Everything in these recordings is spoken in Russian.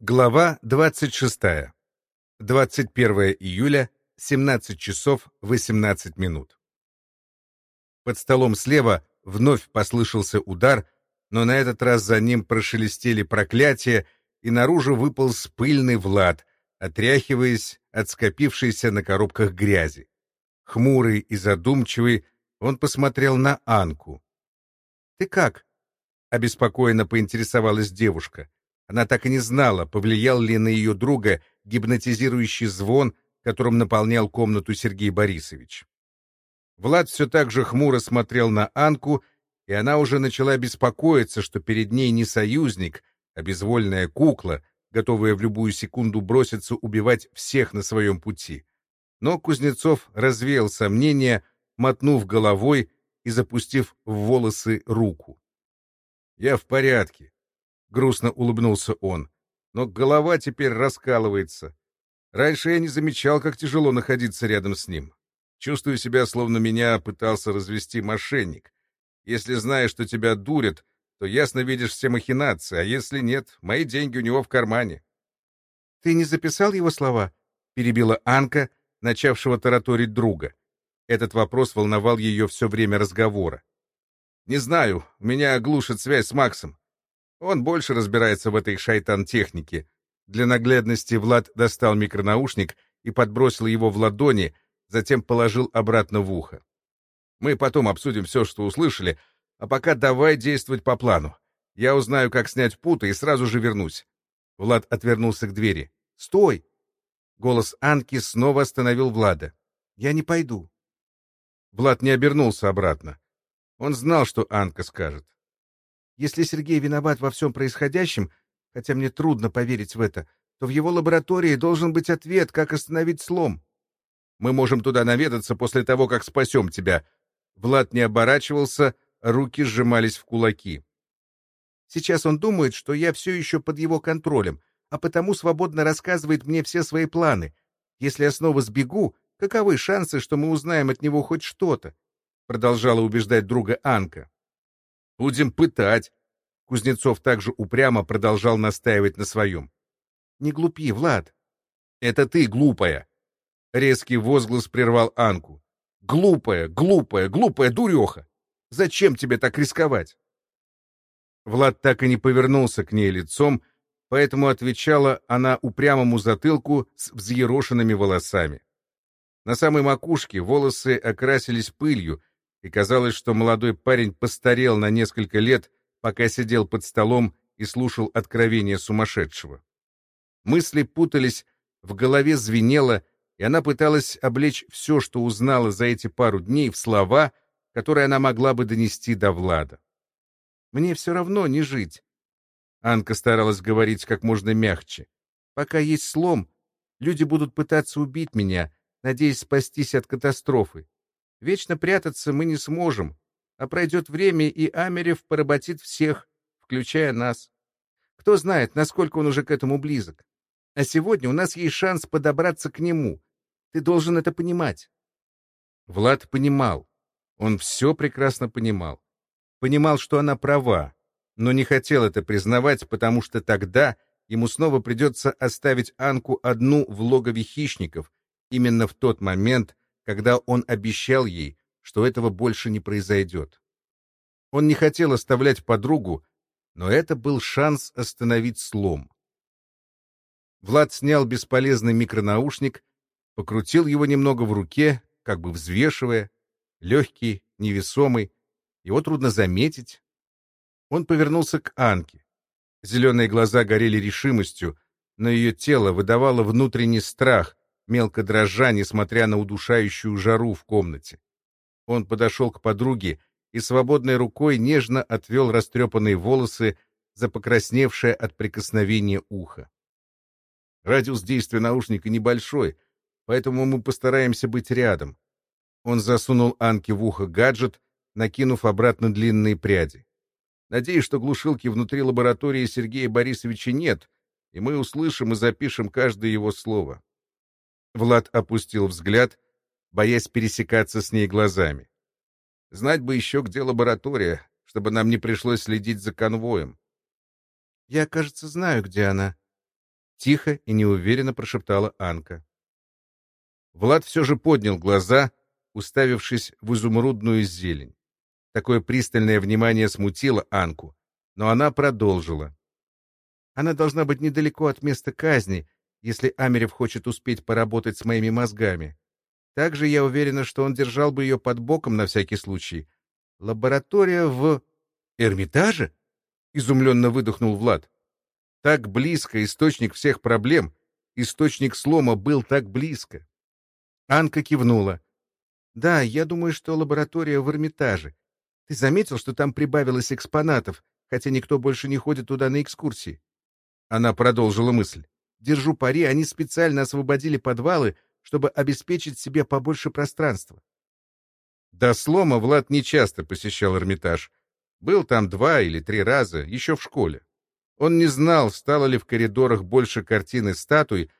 Глава 26. 21 июля, 17 часов 18 минут. Под столом слева вновь послышался удар, но на этот раз за ним прошелестели проклятия, и наружу выпал пыльный Влад, отряхиваясь от скопившейся на коробках грязи. Хмурый и задумчивый, он посмотрел на Анку. — Ты как? — обеспокоенно поинтересовалась девушка. Она так и не знала, повлиял ли на ее друга гипнотизирующий звон, которым наполнял комнату Сергей Борисович. Влад все так же хмуро смотрел на Анку, и она уже начала беспокоиться, что перед ней не союзник, а безвольная кукла, готовая в любую секунду броситься убивать всех на своем пути. Но Кузнецов развеял сомнения, мотнув головой и запустив в волосы руку. «Я в порядке», — грустно улыбнулся он. «Но голова теперь раскалывается. Раньше я не замечал, как тяжело находиться рядом с ним. Чувствую себя, словно меня пытался развести мошенник. Если знаешь, что тебя дурят, то ясно видишь все махинации, а если нет, мои деньги у него в кармане». «Ты не записал его слова?» — перебила Анка, начавшего тараторить друга. Этот вопрос волновал ее все время разговора. «Не знаю, у меня глушит связь с Максом. Он больше разбирается в этой шайтан-технике. Для наглядности Влад достал микронаушник и подбросил его в ладони, затем положил обратно в ухо. Мы потом обсудим все, что услышали, а пока давай действовать по плану. Я узнаю, как снять путы, и сразу же вернусь. Влад отвернулся к двери. «Стой!» Голос Анки снова остановил Влада. «Я не пойду». Влад не обернулся обратно. Он знал, что Анка скажет. Если Сергей виноват во всем происходящем, хотя мне трудно поверить в это, то в его лаборатории должен быть ответ, как остановить слом. Мы можем туда наведаться после того, как спасем тебя. Влад не оборачивался, руки сжимались в кулаки. Сейчас он думает, что я все еще под его контролем, а потому свободно рассказывает мне все свои планы. Если я снова сбегу, каковы шансы, что мы узнаем от него хоть что-то? Продолжала убеждать друга Анка. Будем пытать. Кузнецов также упрямо продолжал настаивать на своем. Не глупи, Влад. Это ты глупая. Резкий возглас прервал Анку. Глупая, глупая, глупая дуреха. Зачем тебе так рисковать? Влад так и не повернулся к ней лицом, поэтому отвечала она упрямому затылку с взъерошенными волосами. На самой макушке волосы окрасились пылью, и казалось, что молодой парень постарел на несколько лет, пока сидел под столом и слушал откровения сумасшедшего. Мысли путались, в голове звенело, и она пыталась облечь все, что узнала за эти пару дней, в слова, которые она могла бы донести до Влада. «Мне все равно не жить». Анка старалась говорить как можно мягче. «Пока есть слом, люди будут пытаться убить меня, надеясь спастись от катастрофы. Вечно прятаться мы не сможем, а пройдет время, и Амерев поработит всех, включая нас. Кто знает, насколько он уже к этому близок. А сегодня у нас есть шанс подобраться к нему. Ты должен это понимать. Влад понимал. Он все прекрасно понимал. Понимал, что она права, но не хотел это признавать, потому что тогда ему снова придется оставить Анку одну в логове хищников, именно в тот момент, когда он обещал ей, что этого больше не произойдет. Он не хотел оставлять подругу, но это был шанс остановить слом. Влад снял бесполезный микронаушник, покрутил его немного в руке, как бы взвешивая, легкий, невесомый, его трудно заметить. Он повернулся к Анке. Зеленые глаза горели решимостью, но ее тело выдавало внутренний страх, мелко дрожа, несмотря на удушающую жару в комнате. Он подошел к подруге и свободной рукой нежно отвел растрепанные волосы за покрасневшее от прикосновения ухо. Радиус действия наушника небольшой, поэтому мы постараемся быть рядом. Он засунул Анке в ухо гаджет, накинув обратно длинные пряди. Надеюсь, что глушилки внутри лаборатории Сергея Борисовича нет, и мы услышим и запишем каждое его слово. Влад опустил взгляд, боясь пересекаться с ней глазами. Знать бы еще, где лаборатория, чтобы нам не пришлось следить за конвоем. — Я, кажется, знаю, где она. Тихо и неуверенно прошептала Анка. Влад все же поднял глаза, уставившись в изумрудную зелень. Такое пристальное внимание смутило Анку, но она продолжила. Она должна быть недалеко от места казни, если Амерев хочет успеть поработать с моими мозгами. Также я уверена, что он держал бы ее под боком на всякий случай. Лаборатория в... Эрмитаже? Изумленно выдохнул Влад. Так близко источник всех проблем. Источник слома был так близко. Анка кивнула. «Да, я думаю, что лаборатория в Эрмитаже. Ты заметил, что там прибавилось экспонатов, хотя никто больше не ходит туда на экскурсии?» Она продолжила мысль. «Держу пари, они специально освободили подвалы, чтобы обеспечить себе побольше пространства». До слома Влад нечасто посещал Эрмитаж. Был там два или три раза, еще в школе. Он не знал, стало ли в коридорах больше картин и статуй,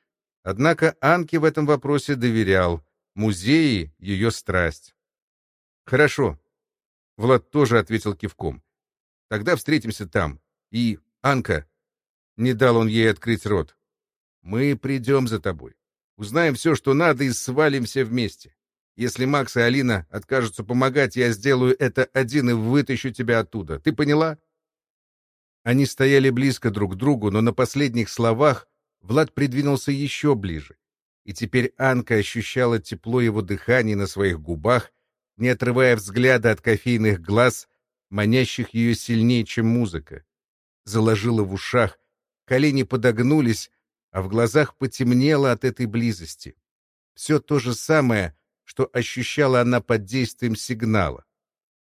Однако Анке в этом вопросе доверял. Музеи — ее страсть. «Хорошо». Влад тоже ответил кивком. «Тогда встретимся там. И, Анка...» Не дал он ей открыть рот. «Мы придем за тобой. Узнаем все, что надо, и свалимся вместе. Если Макс и Алина откажутся помогать, я сделаю это один и вытащу тебя оттуда. Ты поняла?» Они стояли близко друг к другу, но на последних словах Влад придвинулся еще ближе, и теперь Анка ощущала тепло его дыхания на своих губах, не отрывая взгляда от кофейных глаз, манящих ее сильнее, чем музыка. Заложила в ушах, колени подогнулись, а в глазах потемнело от этой близости. Все то же самое, что ощущала она под действием сигнала.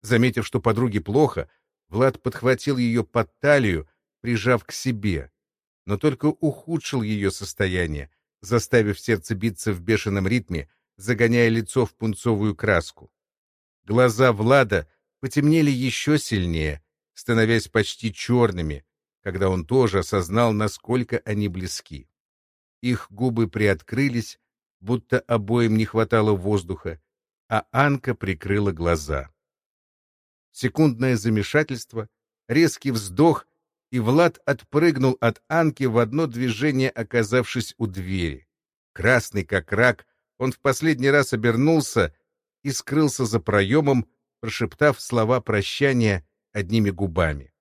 Заметив, что подруге плохо, Влад подхватил ее под талию, прижав к себе но только ухудшил ее состояние, заставив сердце биться в бешеном ритме, загоняя лицо в пунцовую краску. Глаза Влада потемнели еще сильнее, становясь почти черными, когда он тоже осознал, насколько они близки. Их губы приоткрылись, будто обоим не хватало воздуха, а Анка прикрыла глаза. Секундное замешательство, резкий вздох, и Влад отпрыгнул от Анки в одно движение, оказавшись у двери. Красный как рак, он в последний раз обернулся и скрылся за проемом, прошептав слова прощания одними губами.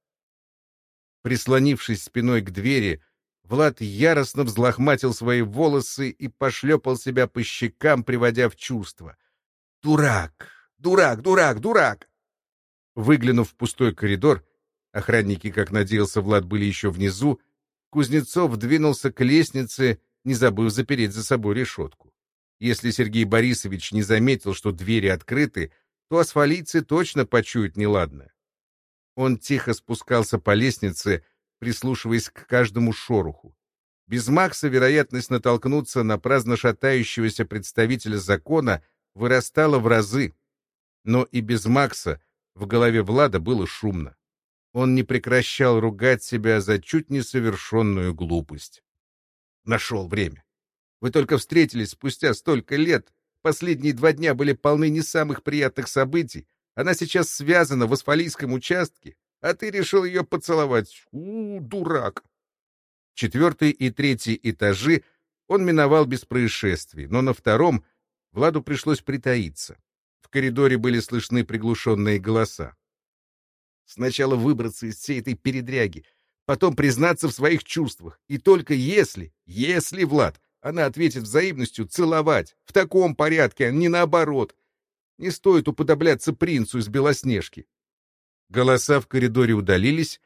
Прислонившись спиной к двери, Влад яростно взлохматил свои волосы и пошлепал себя по щекам, приводя в чувство. «Дурак! Дурак! Дурак! Дурак!» Выглянув в пустой коридор, Охранники, как надеялся Влад, были еще внизу. Кузнецов двинулся к лестнице, не забыв запереть за собой решетку. Если Сергей Борисович не заметил, что двери открыты, то асфалийцы точно почуют неладное. Он тихо спускался по лестнице, прислушиваясь к каждому шороху. Без Макса вероятность натолкнуться на праздно шатающегося представителя закона вырастала в разы. Но и без Макса в голове Влада было шумно. Он не прекращал ругать себя за чуть не совершенную глупость. Нашел время. Вы только встретились спустя столько лет. Последние два дня были полны не самых приятных событий. Она сейчас связана в асфалийском участке, а ты решил ее поцеловать. У, дурак! Четвертый и третий этажи он миновал без происшествий, но на втором Владу пришлось притаиться. В коридоре были слышны приглушенные голоса. Сначала выбраться из всей этой передряги, потом признаться в своих чувствах. И только если, если, Влад, она ответит взаимностью целовать, в таком порядке, а не наоборот. Не стоит уподобляться принцу из Белоснежки. Голоса в коридоре удалились,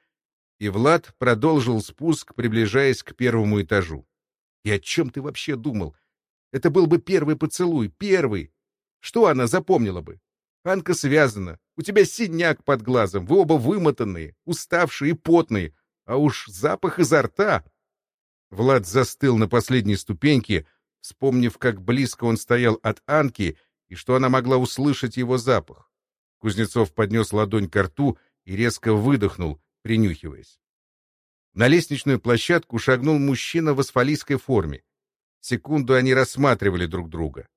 и Влад продолжил спуск, приближаясь к первому этажу. И о чем ты вообще думал? Это был бы первый поцелуй, первый. Что она запомнила бы? Анка связана. У тебя синяк под глазом. Вы оба вымотанные, уставшие и потные. А уж запах изо рта. Влад застыл на последней ступеньке, вспомнив, как близко он стоял от Анки и что она могла услышать его запах. Кузнецов поднес ладонь к рту и резко выдохнул, принюхиваясь. На лестничную площадку шагнул мужчина в асфалийской форме. Секунду они рассматривали друг друга.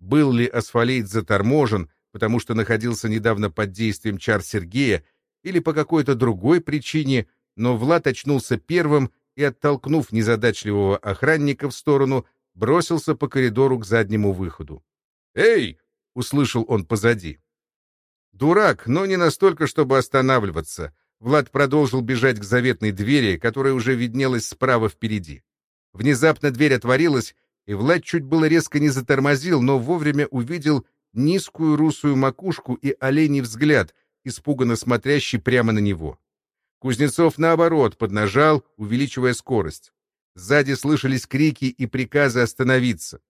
Был ли асфалейт заторможен, потому что находился недавно под действием чар Сергея или по какой-то другой причине, но Влад очнулся первым и, оттолкнув незадачливого охранника в сторону, бросился по коридору к заднему выходу. «Эй!» — услышал он позади. Дурак, но не настолько, чтобы останавливаться. Влад продолжил бежать к заветной двери, которая уже виднелась справа впереди. Внезапно дверь отворилась, и Влад чуть было резко не затормозил, но вовремя увидел низкую русую макушку и оленей взгляд, испуганно смотрящий прямо на него. Кузнецов, наоборот, поднажал, увеличивая скорость. Сзади слышались крики и приказы остановиться.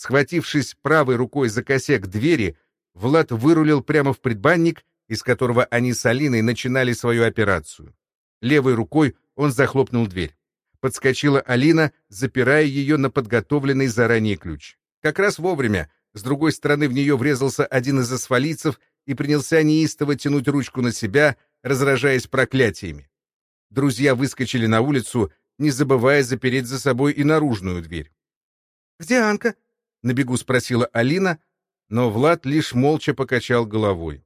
Схватившись правой рукой за косяк двери, Влад вырулил прямо в предбанник, из которого они с Алиной начинали свою операцию. Левой рукой он захлопнул дверь. Подскочила Алина, запирая ее на подготовленный заранее ключ. Как раз вовремя. С другой стороны в нее врезался один из асфалийцев и принялся неистово тянуть ручку на себя, разражаясь проклятиями. Друзья выскочили на улицу, не забывая запереть за собой и наружную дверь. «Где Анка?» — на бегу спросила Алина, но Влад лишь молча покачал головой.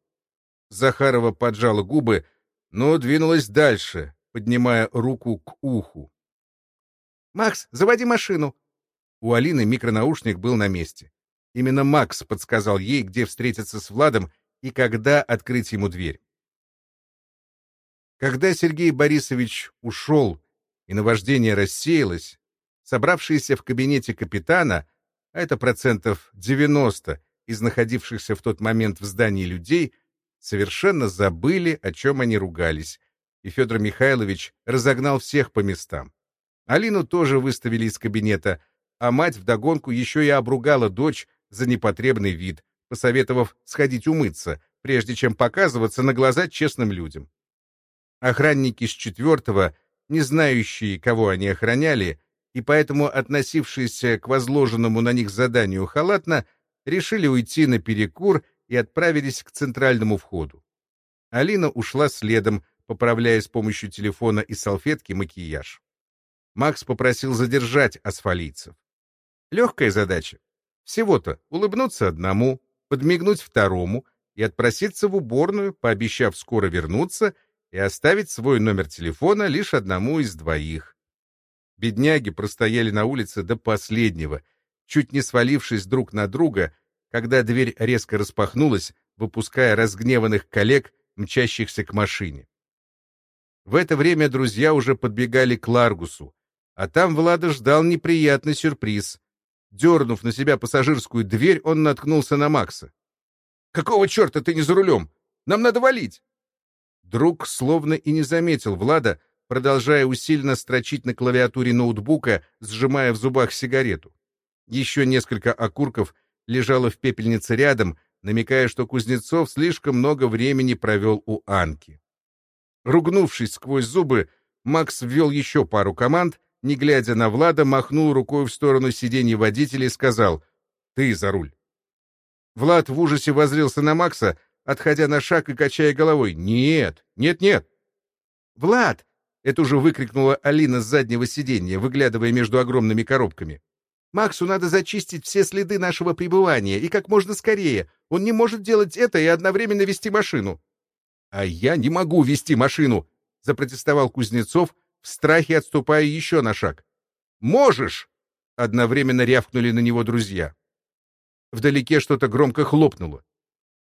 Захарова поджала губы, но двинулась дальше, поднимая руку к уху. «Макс, заводи машину!» У Алины микронаушник был на месте. Именно Макс подсказал ей, где встретиться с Владом и когда открыть ему дверь. Когда Сергей Борисович ушел и наваждение рассеялось, собравшиеся в кабинете капитана, а это процентов 90 из находившихся в тот момент в здании людей, совершенно забыли, о чем они ругались, и Федор Михайлович разогнал всех по местам. Алину тоже выставили из кабинета, а мать вдогонку еще и обругала дочь за непотребный вид, посоветовав сходить умыться, прежде чем показываться на глаза честным людям. Охранники с четвертого, не знающие, кого они охраняли, и поэтому относившиеся к возложенному на них заданию халатно, решили уйти на перекур и отправились к центральному входу. Алина ушла следом, поправляя с помощью телефона и салфетки макияж. Макс попросил задержать асфалийцев. Легкая задача. Всего-то улыбнуться одному, подмигнуть второму и отпроситься в уборную, пообещав скоро вернуться и оставить свой номер телефона лишь одному из двоих. Бедняги простояли на улице до последнего, чуть не свалившись друг на друга, когда дверь резко распахнулась, выпуская разгневанных коллег, мчащихся к машине. В это время друзья уже подбегали к Ларгусу, а там Влада ждал неприятный сюрприз. Дернув на себя пассажирскую дверь, он наткнулся на Макса. «Какого черта ты не за рулем? Нам надо валить!» Друг словно и не заметил Влада, продолжая усиленно строчить на клавиатуре ноутбука, сжимая в зубах сигарету. Еще несколько окурков лежало в пепельнице рядом, намекая, что Кузнецов слишком много времени провел у Анки. Ругнувшись сквозь зубы, Макс ввел еще пару команд, не глядя на Влада, махнул рукой в сторону сиденья водителя и сказал «Ты за руль». Влад в ужасе воззрился на Макса, отходя на шаг и качая головой «Нет, нет, нет». «Влад!» — это уже выкрикнула Алина с заднего сиденья, выглядывая между огромными коробками. «Максу надо зачистить все следы нашего пребывания, и как можно скорее. Он не может делать это и одновременно вести машину». «А я не могу вести машину!» — запротестовал Кузнецов, в страхе отступая еще на шаг. «Можешь!» — одновременно рявкнули на него друзья. Вдалеке что-то громко хлопнуло.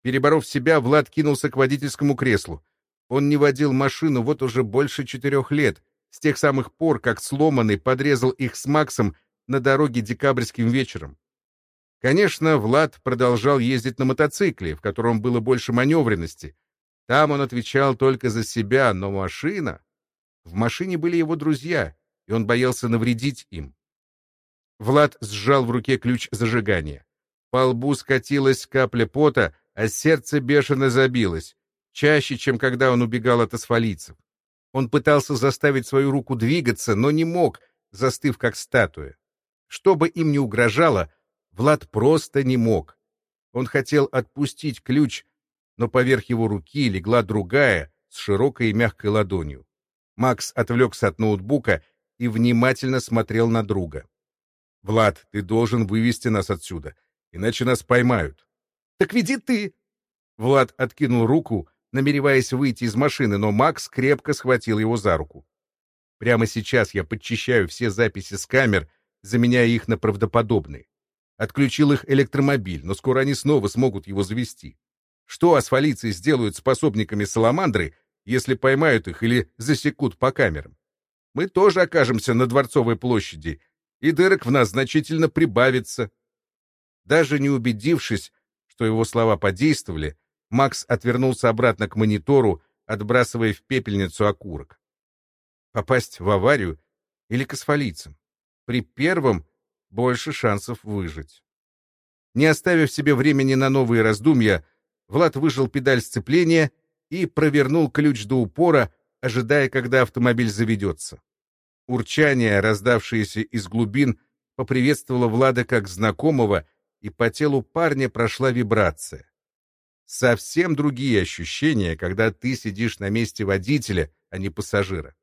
Переборов себя, Влад кинулся к водительскому креслу. Он не водил машину вот уже больше четырех лет, с тех самых пор, как сломанный подрезал их с Максом на дороге декабрьским вечером. Конечно, Влад продолжал ездить на мотоцикле, в котором было больше маневренности. Там он отвечал только за себя, но машина... В машине были его друзья, и он боялся навредить им. Влад сжал в руке ключ зажигания. По лбу скатилась капля пота, а сердце бешено забилось, чаще, чем когда он убегал от асфалийцев. Он пытался заставить свою руку двигаться, но не мог, застыв как статуя. Что бы им ни угрожало, Влад просто не мог. Он хотел отпустить ключ, но поверх его руки легла другая, с широкой и мягкой ладонью. Макс отвлекся от ноутбука и внимательно смотрел на друга. «Влад, ты должен вывести нас отсюда, иначе нас поймают». «Так веди ты!» Влад откинул руку, намереваясь выйти из машины, но Макс крепко схватил его за руку. Прямо сейчас я подчищаю все записи с камер, заменяя их на правдоподобные. Отключил их электромобиль, но скоро они снова смогут его завести. Что асфалийцы сделают с пособниками Саламандры, если поймают их или засекут по камерам? Мы тоже окажемся на Дворцовой площади, и дырок в нас значительно прибавится. Даже не убедившись, что его слова подействовали, Макс отвернулся обратно к монитору, отбрасывая в пепельницу окурок. Попасть в аварию или к асфалийцам? При первом больше шансов выжить. Не оставив себе времени на новые раздумья, Влад выжал педаль сцепления и провернул ключ до упора, ожидая, когда автомобиль заведется. Урчание, раздавшееся из глубин, поприветствовало Влада как знакомого, и по телу парня прошла вибрация. Совсем другие ощущения, когда ты сидишь на месте водителя, а не пассажира.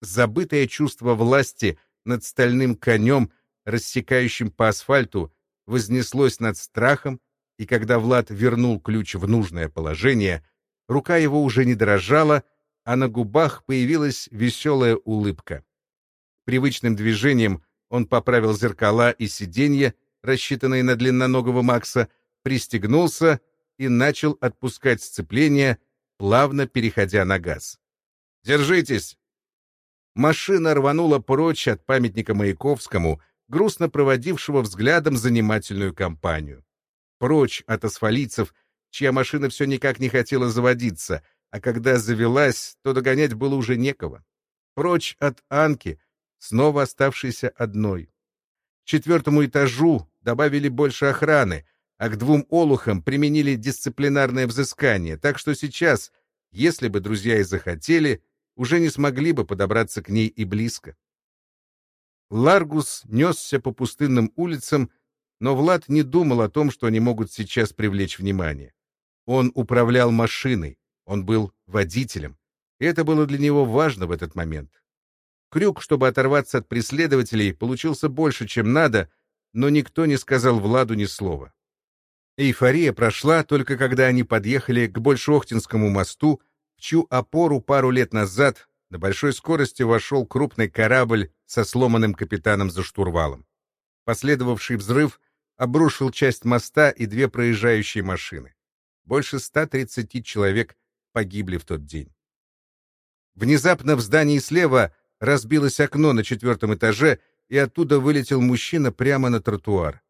Забытое чувство власти над стальным конем, рассекающим по асфальту, вознеслось над страхом, и когда Влад вернул ключ в нужное положение, рука его уже не дрожала, а на губах появилась веселая улыбка. Привычным движением он поправил зеркала и сиденье, рассчитанные на длинноногого Макса, пристегнулся и начал отпускать сцепление, плавно переходя на газ. «Держитесь!» Машина рванула прочь от памятника Маяковскому, грустно проводившего взглядом занимательную компанию прочь от асфалийцев, чья машина все никак не хотела заводиться, а когда завелась, то догонять было уже некого. Прочь от Анки, снова оставшейся одной. К четвертому этажу добавили больше охраны, а к двум олухам применили дисциплинарное взыскание, так что сейчас, если бы друзья и захотели, уже не смогли бы подобраться к ней и близко. Ларгус несся по пустынным улицам, но Влад не думал о том, что они могут сейчас привлечь внимание. Он управлял машиной, он был водителем, и это было для него важно в этот момент. Крюк, чтобы оторваться от преследователей, получился больше, чем надо, но никто не сказал Владу ни слова. Эйфория прошла только когда они подъехали к Большохтинскому мосту, в чью опору пару лет назад на большой скорости вошел крупный корабль со сломанным капитаном за штурвалом. Последовавший взрыв обрушил часть моста и две проезжающие машины. Больше 130 человек погибли в тот день. Внезапно в здании слева разбилось окно на четвертом этаже, и оттуда вылетел мужчина прямо на тротуар.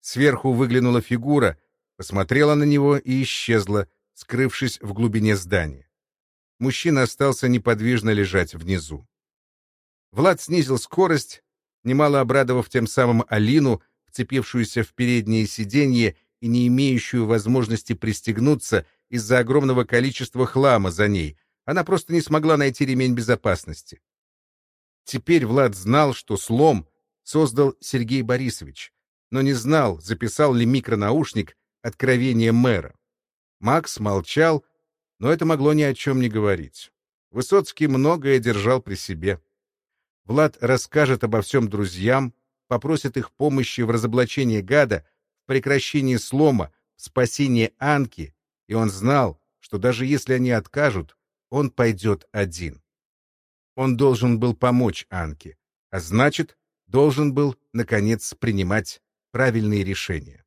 Сверху выглянула фигура, посмотрела на него и исчезла, скрывшись в глубине здания. Мужчина остался неподвижно лежать внизу. Влад снизил скорость, немало обрадовав тем самым Алину, вцепившуюся в переднее сиденье и не имеющую возможности пристегнуться из-за огромного количества хлама за ней. Она просто не смогла найти ремень безопасности. Теперь Влад знал, что слом создал Сергей Борисович, но не знал, записал ли микронаушник откровение мэра. Макс молчал, но это могло ни о чем не говорить. Высоцкий многое держал при себе. Влад расскажет обо всем друзьям, попросит их помощи в разоблачении гада, в прекращении слома, в спасении Анки, и он знал, что даже если они откажут, он пойдет один. Он должен был помочь Анке, а значит, должен был, наконец, принимать правильные решения.